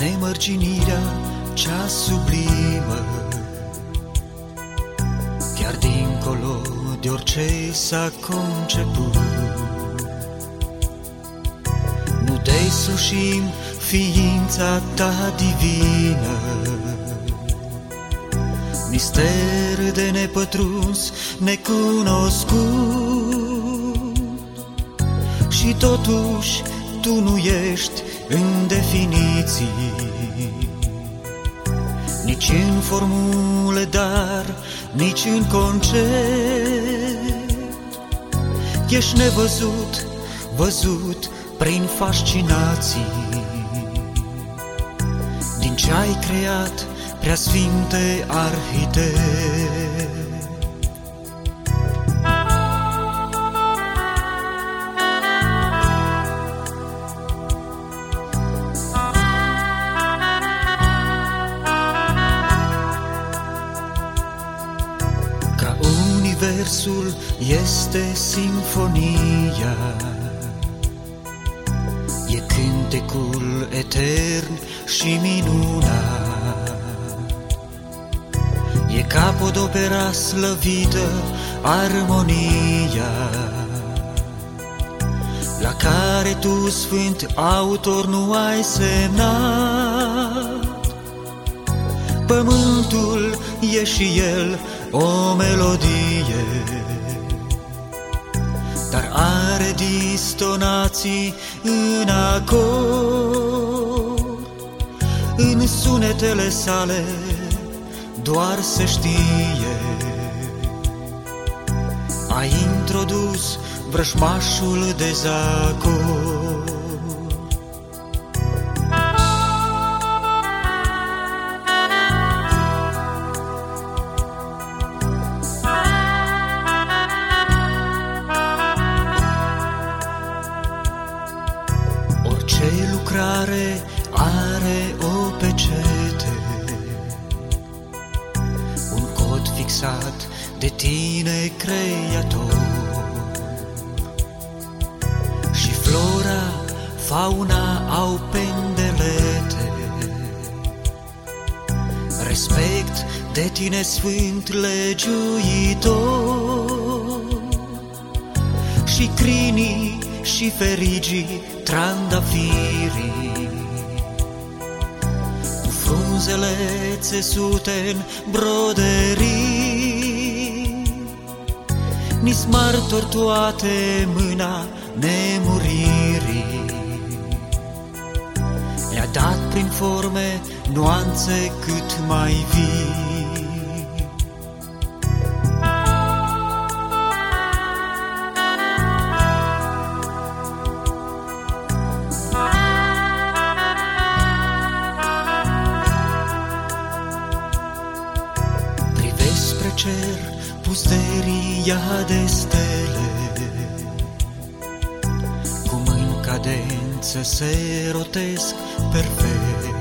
nemărginirea cea sublimă, chiar dincolo de orice s-a conceput. Nu desușim ființa ta divină, mister de nepătruns, necunoscut, și totuși tu nu ești în definiții, nici în formule, dar nici în concept. Ești nevăzut, văzut prin fascinații. Din ce ai creat, prea sfinte arhitect. Este simfonia, e cântecul etern și minunat. E capodopera slăvită, armonia, la care tu, sfânt autor, nu ai semnat. Pământul e și el o melodie, dar are distonații în acord. În sunetele sale doar se știe, a introdus vrășmașul dezacord. Orice lucrare are o pecete, un cod fixat de tine, creator. Și flora, fauna au pendelete, respect de tine, sfânt legiuitor. Și crinii și ferigii, trandafirii, cu frunzele țesute în broderii, ni martor toate mâna nemuririi. Le-a dat prin forme nuanțe cât mai vii. Pusteria de stele, Cum în cadență se rotesc perfect.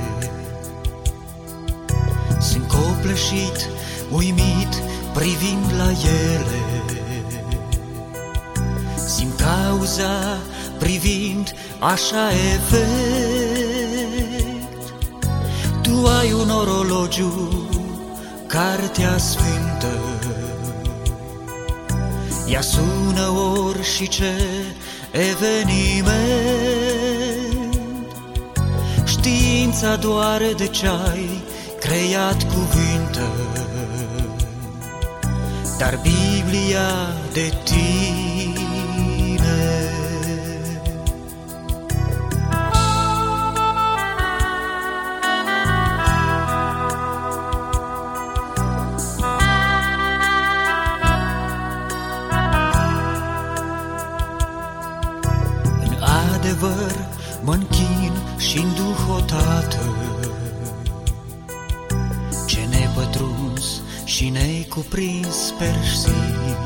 Sunt copleșit, uimit, privind la ele, Simt cauza privind așa efect. Tu ai un orologiu, cartea sfântă, ea sună ori și ce eveniment. Știința doare de ce ai creat cuvântă, dar Biblia de tine. Adevăr mă închin și în duh odată Ce nepătruns și necuprins persiști.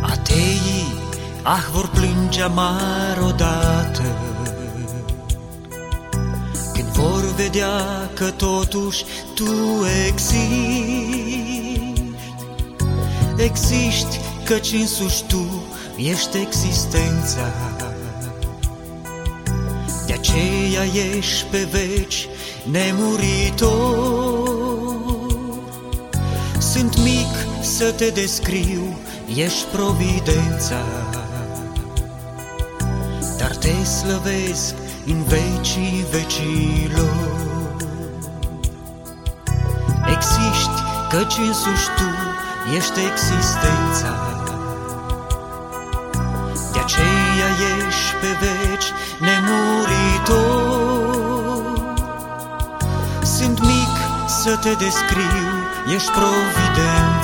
Ateii, ah, vor plânge amar odată. Când vor vedea că totuși tu existi Existi căci însuși tu ești existența De aceea aceea ești pe veci nemuritor. Sunt mic să te descriu, ești providența, dar te slăvesc în vecii vecilor. Existi căci însuși tu ești existența, nemuritor. Sunt mic să te descriu, ești providența,